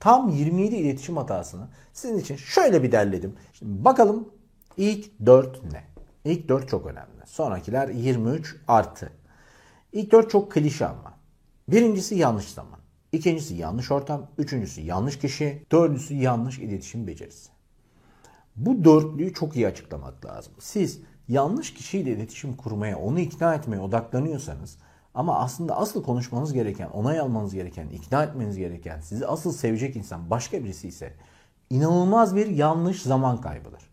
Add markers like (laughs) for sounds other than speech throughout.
Tam 27 iletişim hatasını sizin için şöyle bir derledim. Şimdi bakalım ilk 4 ne? İlk 4 çok önemli. Sonrakiler 23 artı. İlk 4 çok klişe ama. Birincisi yanlış zaman. İkincisi yanlış ortam. Üçüncüsü yanlış kişi. Dördüncüsü yanlış iletişim becerisi. Bu dörtlüyü çok iyi açıklamak lazım. Siz yanlış kişiyle iletişim kurmaya, onu ikna etmeye odaklanıyorsanız ama aslında asıl konuşmanız gereken, onay almanız gereken, ikna etmeniz gereken, sizi asıl sevecek insan başka birisi ise inanılmaz bir yanlış zaman kaybıdır.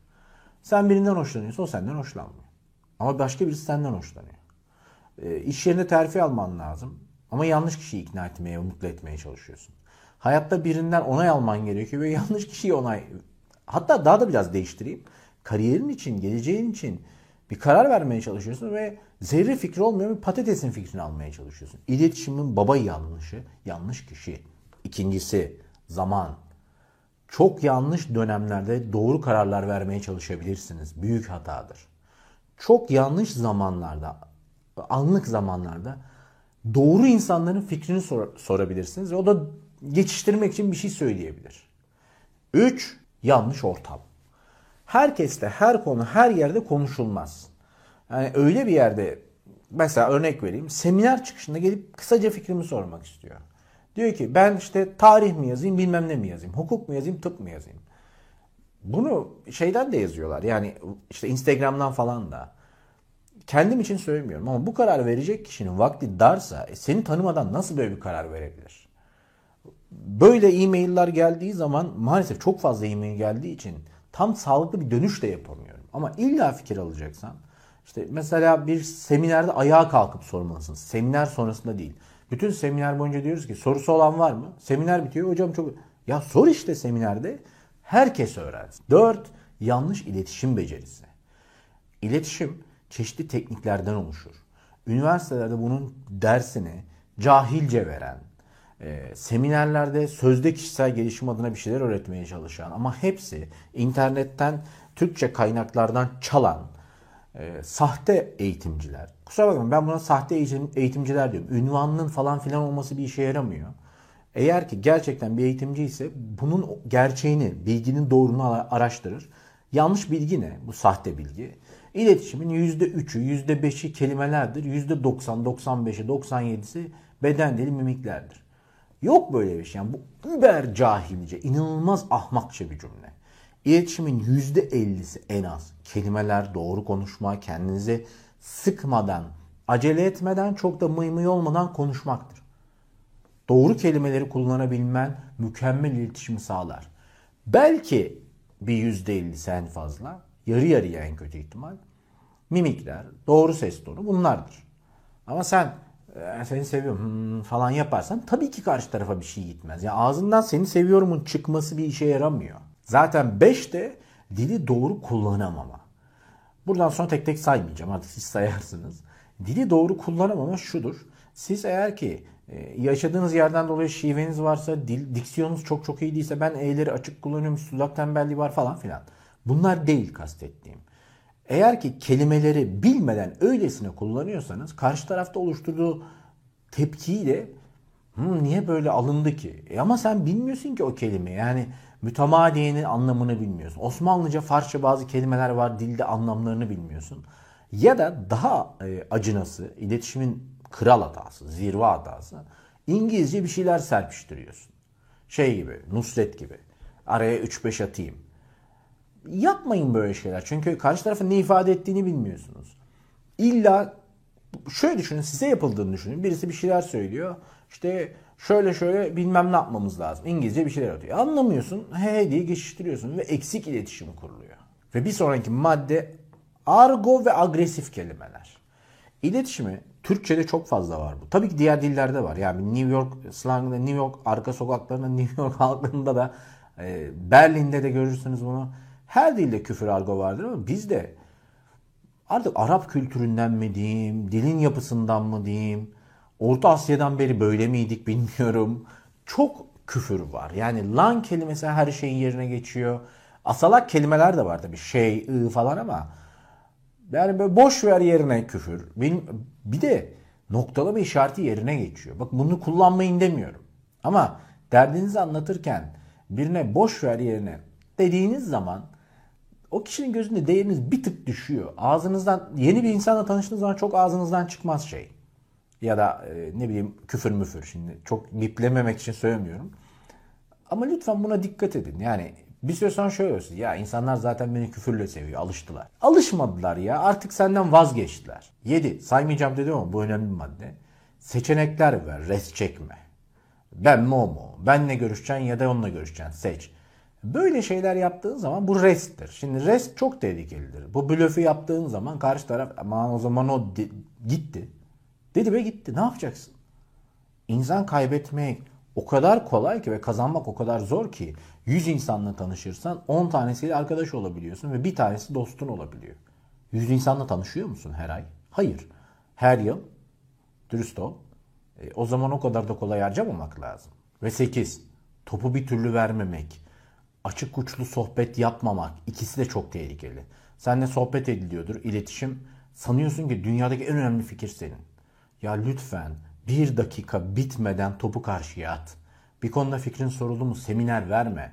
Sen birinden hoşlanıyorsa o senden hoşlanmıyor. Ama başka birisi senden hoşlanıyor. E, iş yerinde terfi alman lazım. Ama yanlış kişiyi ikna etmeye, mutlu etmeye çalışıyorsun. Hayatta birinden onay alman gerekiyor ve (laughs) yanlış kişiyi onay... Hatta daha da biraz değiştireyim. Kariyerin için, geleceğin için bir karar vermeye çalışıyorsun ve zerre fikri olmuyor bir patatesin fikrini almaya çalışıyorsun. İletişimin baba yanlışı, yanlış kişi. İkincisi zaman. Çok yanlış dönemlerde doğru kararlar vermeye çalışabilirsiniz. Büyük hatadır. Çok yanlış zamanlarda, anlık zamanlarda doğru insanların fikrini sor- sorabilirsiniz ve o da geçiştirmek için bir şey söyleyebilir. 3. Yanlış ortam. Herkeste, her konu, her yerde konuşulmaz. Yani öyle bir yerde mesela örnek vereyim. Seminer çıkışında gelip kısaca fikrimi sormak istiyor. Diyor ki ben işte tarih mi yazayım bilmem ne mi yazayım. Hukuk mu yazayım tıp mı yazayım. Bunu şeyden de yazıyorlar. Yani işte Instagram'dan falan da. Kendim için söylemiyorum ama bu karar verecek kişinin vakti darsa e, seni tanımadan nasıl böyle bir karar verebilir? Böyle e-mailler geldiği zaman maalesef çok fazla e-mail geldiği için tam sağlıklı bir dönüş de yapamıyorum. Ama illa fikir alacaksan işte mesela bir seminerde ayağa kalkıp sormalısın. Seminer sonrasında değil. Bütün seminer boyunca diyoruz ki sorusu olan var mı? Seminer bitiyor. Hocam çok... Ya sor işte seminerde. Herkes öğrensin. 4. Yanlış iletişim becerisi. İletişim çeşitli tekniklerden oluşur. Üniversitelerde bunun dersini cahilce veren, e, seminerlerde sözde kişisel gelişim adına bir şeyler öğretmeye çalışan ama hepsi internetten Türkçe kaynaklardan çalan e, sahte eğitimciler. Kusura bakmayın ben buna sahte eğitim, eğitimciler diyorum. Ünvanının falan filan olması bir işe yaramıyor. Eğer ki gerçekten bir eğitimci ise bunun gerçeğini, bilginin doğruluğunu araştırır. Yanlış bilgi ne? Bu sahte bilgi. İletişimin %3'ü, %5'i kelimelerdir. %90, 95'i, 97'si beden dili mimiklerdir. Yok böyle bir şey. Yani bu über cahilce, inanılmaz ahmakça bir cümle. İletişimin %50'si en az kelimeler, doğru konuşma, kendinizi sıkmadan, acele etmeden, çok da mıy olmadan konuşmaktır. Doğru kelimeleri kullanabilmen mükemmel iletişimi sağlar. Belki bir %50'si en fazla, yarı yarıya en kötü ihtimal mimikler, doğru ses tonu bunlardır. Ama sen e, seni seviyorum falan yaparsan tabii ki karşı tarafa bir şey gitmez. Yani ağzından seni seviyorumun çıkması bir işe yaramıyor. Zaten 5 de dili doğru kullanamama. Buradan sonra tek tek saymayacağım artık siz sayarsınız. Dili doğru kullanamama şudur. Siz eğer ki e, yaşadığınız yerden dolayı şiveniz varsa, dil, diksiyonunuz çok çok iyi değilse ben e'leri açık kullanıyorum, sudak tembelliği var falan filan. Bunlar değil kastettiğim. Eğer ki kelimeleri bilmeden öylesine kullanıyorsanız karşı tarafta oluşturduğu tepkiyle Hı, niye böyle alındı ki? E ama sen bilmiyorsun ki o kelime. Yani mütemadiyenin anlamını bilmiyorsun. Osmanlıca, Farsça bazı kelimeler var. Dilde anlamlarını bilmiyorsun. Ya da daha e, acınası, iletişimin kral hatası, zirve hatası. İngilizce bir şeyler serpiştiriyorsun. Şey gibi, Nusret gibi. Araya 3-5 atayım. Yapmayın böyle şeyler. Çünkü karşı tarafın ne ifade ettiğini bilmiyorsunuz. İlla şöyle düşünün size yapıldığını düşünün. Birisi bir şeyler söylüyor. İşte şöyle şöyle bilmem ne yapmamız lazım. İngilizce bir şeyler atıyor. Anlamıyorsun. He diye geçiştiriyorsun ve eksik iletişim kuruluyor. Ve bir sonraki madde argo ve agresif kelimeler. İletişimi Türkçe'de çok fazla var bu. Tabii ki diğer dillerde var. Yani New York slangında, New York arka sokaklarında, (laughs) New York halkında da e, Berlin'de de görürsünüz bunu. Her dilde küfür argo vardır ama bizde artık Arap kültüründen mi diyeyim, dilin yapısından mı diyeyim, Orta Asya'dan beri böyle miydik bilmiyorum. Çok küfür var. Yani lan kelimesi her şeyin yerine geçiyor. Asalak kelimeler de var tabii. Şey, ı falan ama yani böyle boş ver yerine küfür. Benim, bir de noktalama işareti yerine geçiyor. Bak bunu kullanmayın demiyorum. Ama derdinizi anlatırken birine boş ver yerine dediğiniz zaman o kişinin gözünde değeriniz bir tık düşüyor. Ağzınızdan yeni bir insanla tanıştığınız zaman çok ağzınızdan çıkmaz şey. Ya da e, ne bileyim küfür müfür şimdi çok biplememek için söylemiyorum. Ama lütfen buna dikkat edin. Yani bir süre sonra şöyle olsun. Ya insanlar zaten beni küfürle seviyor. Alıştılar. Alışmadılar ya. Artık senden vazgeçtiler. 7. Saymayacağım dedim ama bu önemli bir madde. Seçenekler ver. Res çekme. Ben mi o mu? Benle görüşeceksin ya da onunla görüşeceksin. Seç. Böyle şeyler yaptığın zaman bu resttir. Şimdi rest çok tehlikelidir. Bu blöfü yaptığın zaman karşı taraf aman o zaman o de- gitti. Dedi ve gitti. Ne yapacaksın? İnsan kaybetmek o kadar kolay ki ve kazanmak o kadar zor ki 100 insanla tanışırsan 10 tanesiyle arkadaş olabiliyorsun ve bir tanesi dostun olabiliyor. 100 insanla tanışıyor musun her ay? Hayır. Her yıl dürüst ol. E, o zaman o kadar da kolay harcamamak lazım. Ve 8. Topu bir türlü vermemek. Açık uçlu sohbet yapmamak. İkisi de çok tehlikeli. Seninle sohbet ediliyordur, iletişim. Sanıyorsun ki dünyadaki en önemli fikir senin. Ya lütfen bir dakika bitmeden topu karşıya at. Bir konuda fikrin soruldu mu seminer verme.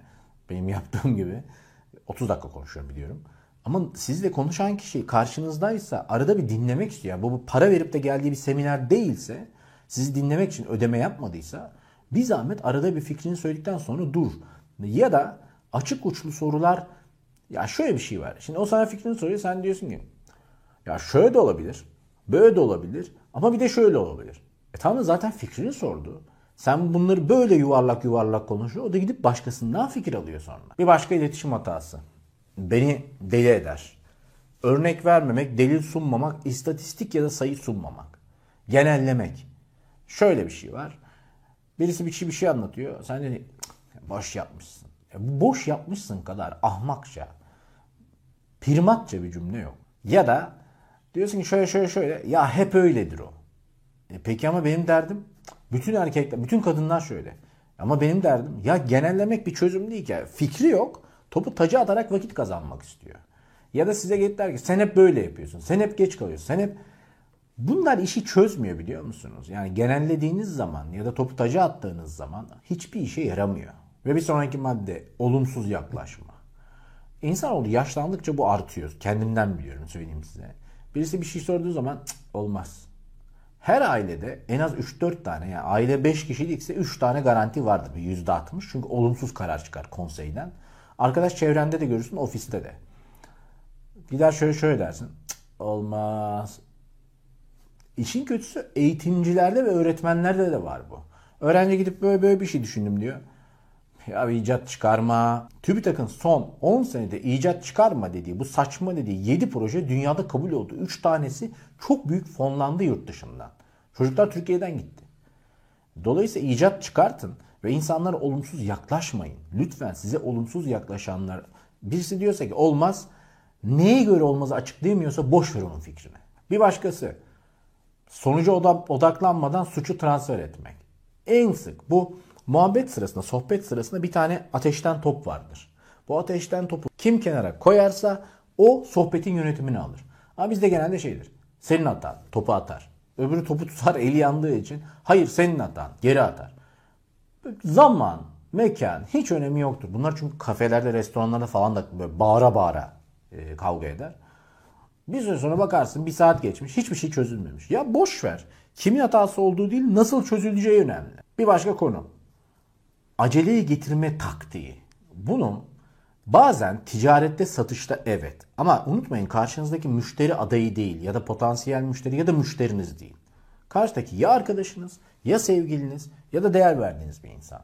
Benim yaptığım gibi. 30 dakika konuşuyorum biliyorum. Ama sizle konuşan kişi karşınızdaysa arada bir dinlemek istiyor. Yani bu, bu para verip de geldiği bir seminer değilse sizi dinlemek için ödeme yapmadıysa bir zahmet arada bir fikrini söyledikten sonra dur. Ya da açık uçlu sorular ya şöyle bir şey var. Şimdi o sana fikrini soruyor sen diyorsun ki ya şöyle de olabilir. Böyle de olabilir. Ama bir de şöyle olabilir. E tamam zaten fikrini sordu. Sen bunları böyle yuvarlak yuvarlak konuşuyor. O da gidip başkasından fikir alıyor sonra. Bir başka iletişim hatası. Beni deli eder. Örnek vermemek, delil sunmamak, istatistik ya da sayı sunmamak. Genellemek. Şöyle bir şey var. Birisi bir şey bir şey anlatıyor. Sen de "Cık, boş yapmışsın. Boş yapmışsın kadar ahmakça, primatça bir cümle yok. Ya da diyorsun ki şöyle şöyle şöyle ya hep öyledir o. E peki ama benim derdim bütün erkekler, bütün kadınlar şöyle. Ama benim derdim ya genellemek bir çözüm değil ki. Fikri yok. Topu taca atarak vakit kazanmak istiyor. Ya da size gelip ki sen hep böyle yapıyorsun. Sen hep geç kalıyorsun. Sen hep Bunlar işi çözmüyor biliyor musunuz? Yani genellediğiniz zaman ya da topu taca attığınız zaman hiçbir işe yaramıyor. Ve bir sonraki madde olumsuz yaklaşma. İnsanoğlu yaşlandıkça bu artıyor. Kendimden biliyorum söyleyeyim size. Birisi bir şey sorduğu zaman "Cık, olmaz. Her ailede en az 3-4 tane yani aile 5 kişilikse 3 tane garanti vardır bir %60. Çünkü olumsuz karar çıkar konseyden. Arkadaş çevrende de görürsün ofiste de. Gider şöyle şöyle dersin. "Cık, olmaz. İşin kötüsü eğitimcilerde ve öğretmenlerde de var bu. Öğrenci gidip böyle böyle bir şey düşündüm diyor. Ya icat çıkarma. TÜBİTAK'ın son 10 senede icat çıkarma dediği, bu saçma dediği 7 proje dünyada kabul oldu. 3 tanesi çok büyük fonlandı yurt dışından. Çocuklar Türkiye'den gitti. Dolayısıyla icat çıkartın ve insanlara olumsuz yaklaşmayın. Lütfen size olumsuz yaklaşanlar birisi diyorsa ki olmaz neye göre olmazı açıklayamıyorsa boş ver onun fikrini. Bir başkası sonuca oda- odaklanmadan suçu transfer etmek. En sık bu muhabbet sırasında, sohbet sırasında bir tane ateşten top vardır. Bu ateşten topu kim kenara koyarsa o sohbetin yönetimini alır. Ama bizde genelde şeydir. Senin hatan, topu atar. Öbürü topu tutar eli yandığı için. Hayır senin hatan, geri atar. Zaman, mekan hiç önemi yoktur. Bunlar çünkü kafelerde, restoranlarda falan da böyle bağıra bağıra e, kavga eder. Bir süre sonra bakarsın bir saat geçmiş hiçbir şey çözülmemiş. Ya boş ver. Kimin hatası olduğu değil nasıl çözüleceği önemli. Bir başka konu. Aceleyi getirme taktiği. Bunun bazen ticarette satışta evet. Ama unutmayın karşınızdaki müşteri adayı değil ya da potansiyel müşteri ya da müşteriniz değil. Karşıdaki ya arkadaşınız ya sevgiliniz ya da değer verdiğiniz bir insan.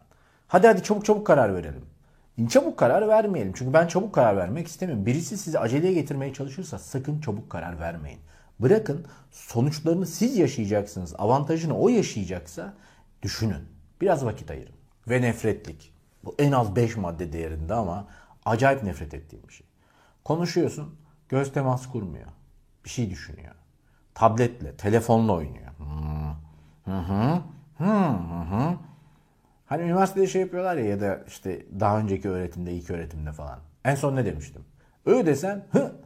Hadi hadi çabuk çabuk karar verelim. Çabuk karar vermeyelim. Çünkü ben çabuk karar vermek istemiyorum. Birisi sizi aceleye getirmeye çalışırsa sakın çabuk karar vermeyin. Bırakın sonuçlarını siz yaşayacaksınız. Avantajını o yaşayacaksa düşünün. Biraz vakit ayırın. Ve nefretlik. Bu en az 5 madde değerinde ama acayip nefret ettiğim bir şey. Konuşuyorsun, göz teması kurmuyor. Bir şey düşünüyor. Tabletle, telefonla oynuyor. Hı hı. Hı. Hani üniversitede şey yapıyorlar ya ya da işte daha önceki öğretimde, ilk öğretimde falan. En son ne demiştim? Öyle desen hı.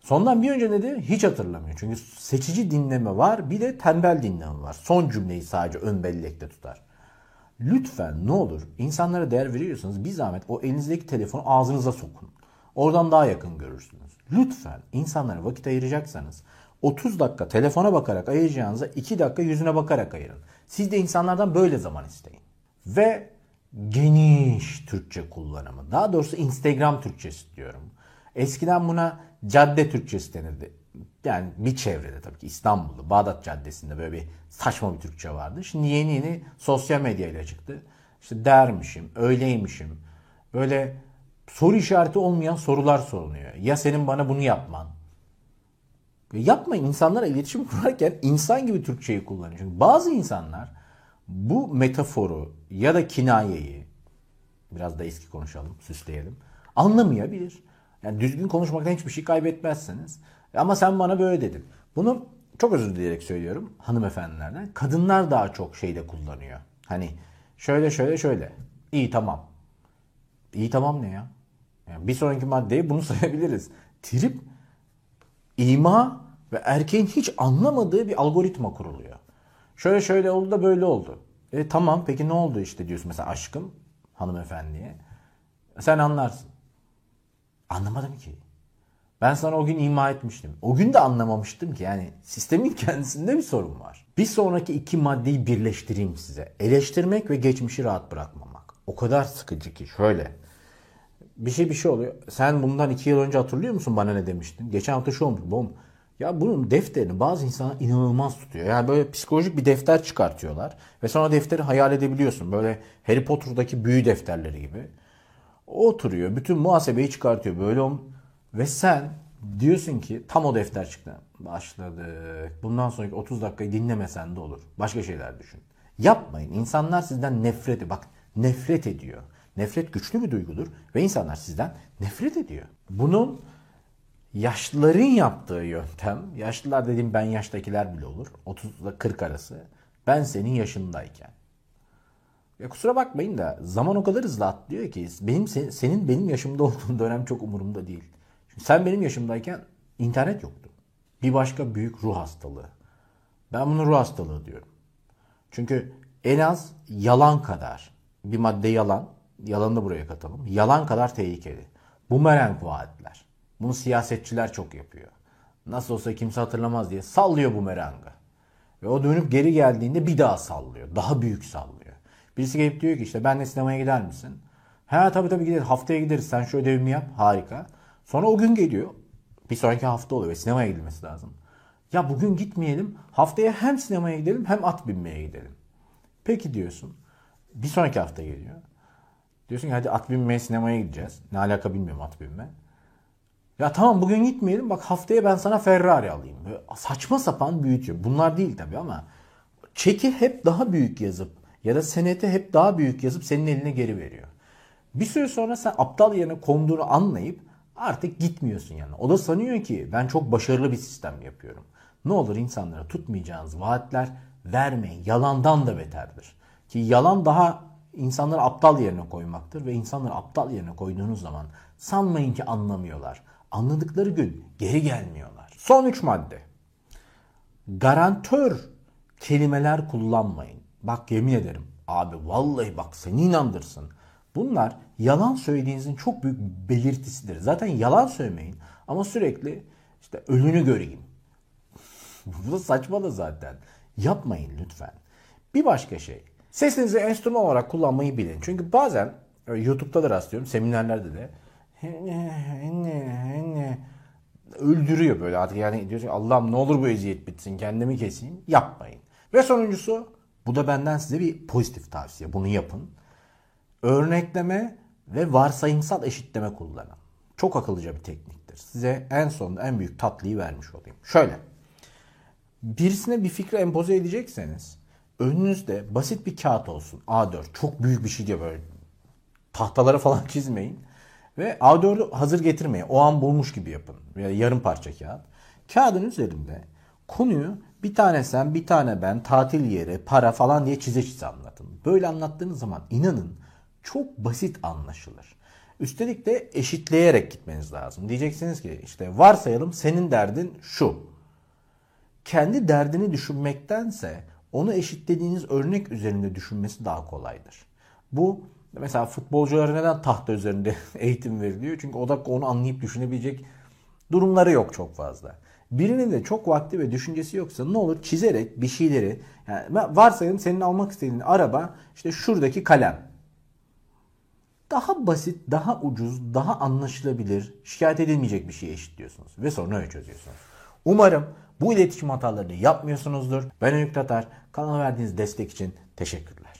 Sondan bir önce ne dedi? Hiç hatırlamıyor. Çünkü seçici dinleme var bir de tembel dinleme var. Son cümleyi sadece ön bellekte tutar. Lütfen ne olur insanlara değer veriyorsanız bir zahmet o elinizdeki telefonu ağzınıza sokun. Oradan daha yakın görürsünüz. Lütfen insanlara vakit ayıracaksanız 30 dakika telefona bakarak ayıracağınıza 2 dakika yüzüne bakarak ayırın. Siz de insanlardan böyle zaman isteyin. Ve geniş Türkçe kullanımı. Daha doğrusu Instagram Türkçesi diyorum. Eskiden buna cadde Türkçesi denirdi. Yani bir çevrede tabii ki İstanbul'da, Bağdat Caddesi'nde böyle bir saçma bir Türkçe vardı. Şimdi yeni yeni sosyal medyayla çıktı. İşte dermişim, öyleymişim. Böyle soru işareti olmayan sorular soruluyor. Ya senin bana bunu yapman. Yapmayın. İnsanlara iletişim (laughs) kurarken insan gibi Türkçeyi kullanın. Çünkü bazı insanlar bu metaforu ya da kinayeyi biraz da eski konuşalım, süsleyelim. Anlamayabilir. Yani düzgün konuşmaktan hiçbir şey kaybetmezsiniz. Ama sen bana böyle dedin. Bunu çok özür dileyerek söylüyorum hanımefendilerden. Kadınlar daha çok şeyde kullanıyor. Hani şöyle şöyle şöyle. İyi tamam. İyi tamam ne ya? Yani bir sonraki maddeye bunu (laughs) sayabiliriz. Trip, ima ve erkeğin hiç anlamadığı bir algoritma kuruluyor. Şöyle şöyle oldu da böyle oldu. E tamam peki ne oldu işte diyorsun mesela aşkım hanımefendiye. Sen anlarsın. Anlamadım ki. Ben sana o gün ima etmiştim. O gün de anlamamıştım ki yani sistemin (laughs) kendisinde bir sorun var. Bir sonraki iki maddeyi birleştireyim size. Eleştirmek ve geçmişi rahat bırakmamak. O kadar sıkıcı ki şöyle. Bir şey bir şey oluyor. Sen bundan iki yıl önce hatırlıyor musun bana ne demiştin? Geçen hafta şu olmuş. Bom. Ya bunun defterini bazı insanlar inanılmaz tutuyor. Yani böyle psikolojik bir defter çıkartıyorlar. Ve sonra defteri hayal edebiliyorsun. Böyle Harry Potter'daki büyü defterleri gibi. O oturuyor. Bütün muhasebeyi çıkartıyor. Böyle ve sen diyorsun ki tam o defter çıktı. Başladık. Bundan sonraki 30 dakikayı dinlemesen de olur. Başka şeyler düşün. Yapmayın. İnsanlar sizden nefret ediyor. Bak nefret ediyor. Nefret güçlü bir duygudur ve insanlar sizden nefret ediyor. Bunun yaşlıların yaptığı yöntem, yaşlılar dediğim ben yaştakiler bile olur. 30 ile 40 arası. Ben senin yaşındayken. Ya kusura bakmayın da zaman o kadar hızlı atlıyor ki benim senin benim yaşımda olduğun dönem çok umurumda değil. Çünkü sen benim yaşımdayken internet yoktu. Bir başka büyük ruh hastalığı. Ben bunu ruh hastalığı diyorum. Çünkü en az yalan kadar bir madde yalan, yalanı da buraya katalım. Yalan kadar tehlikeli. Bu Bumerang vaatler. Bunu siyasetçiler çok yapıyor. Nasıl olsa kimse hatırlamaz diye sallıyor bu merangı. Ve o dönüp geri geldiğinde bir daha sallıyor. Daha büyük sallıyor. Birisi gelip diyor ki işte benle sinemaya gider misin? Ha tabii tabii gideriz. Haftaya gideriz. Sen şu ödevimi yap. Harika. Sonra o gün geliyor. Bir sonraki hafta oluyor ve sinemaya gidilmesi lazım. Ya bugün gitmeyelim. Haftaya hem sinemaya gidelim hem at binmeye gidelim. Peki diyorsun. Bir sonraki hafta geliyor. Diyorsun ki hadi at binmeye sinemaya gideceğiz. Ne alaka bilmiyorum at binme. Ya tamam bugün gitmeyelim bak haftaya ben sana Ferrari alayım. Böyle saçma sapan büyütüyor. Bunlar değil tabii ama çeki hep daha büyük yazıp ya da senete hep daha büyük yazıp senin eline geri veriyor. Bir süre sonra sen aptal yerine konduğunu anlayıp artık gitmiyorsun yani. O da sanıyor ki ben çok başarılı bir sistem yapıyorum. Ne olur insanlara tutmayacağınız vaatler vermeyin. Yalandan da beterdir. Ki yalan daha insanları aptal yerine koymaktır ve insanları aptal yerine koyduğunuz zaman sanmayın ki anlamıyorlar. Anladıkları gün geri gelmiyorlar. Son üç madde. Garantör kelimeler kullanmayın. Bak yemin ederim abi vallahi bak seni inandırsın. Bunlar yalan söylediğinizin çok büyük belirtisidir. Zaten yalan söylemeyin ama sürekli işte ölünü göreyim. (laughs) Bu da saçma da zaten. Yapmayın lütfen. Bir başka şey. Sesinizi enstrüman olarak kullanmayı bilin. Çünkü bazen e, YouTube'da da rastlıyorum, seminerlerde de (laughs) öldürüyor böyle artık yani diyorsun Allah'ım ne olur bu eziyet bitsin kendimi keseyim yapmayın. Ve sonuncusu bu da benden size bir pozitif tavsiye bunu yapın örnekleme ve varsayımsal eşitleme kullanın. Çok akıllıca bir tekniktir. Size en sonunda en büyük tatlıyı vermiş olayım. Şöyle. Birisine bir fikri empoze edecekseniz önünüzde basit bir kağıt olsun. A4. Çok büyük bir şey diye böyle tahtalara falan (laughs) çizmeyin. Ve A4'ü hazır getirmeyin. O an bulmuş gibi yapın. Veya yarım parça kağıt. Kağıdın üzerinde konuyu bir tane sen, bir tane ben, tatil yeri, para falan diye çize çize anlatın. Böyle anlattığınız zaman inanın çok basit anlaşılır. Üstelik de eşitleyerek gitmeniz lazım. Diyeceksiniz ki işte varsayalım senin derdin şu. Kendi derdini düşünmektense onu eşitlediğiniz örnek üzerinde düşünmesi daha kolaydır. Bu mesela futbolculara neden tahta üzerinde (laughs) eğitim veriliyor? Çünkü o dakika onu anlayıp düşünebilecek durumları yok çok fazla. Birinin de çok vakti ve düşüncesi yoksa ne olur çizerek bir şeyleri yani varsayalım senin almak istediğin araba işte şuradaki kalem. Daha basit, daha ucuz, daha anlaşılabilir, şikayet edilmeyecek bir şey eşitliyorsunuz ve sonra öyle çözüyorsunuz. Umarım bu iletişim hatalarını yapmıyorsunuzdur. Ben Öykü Tatar. Kanala verdiğiniz destek için teşekkürler.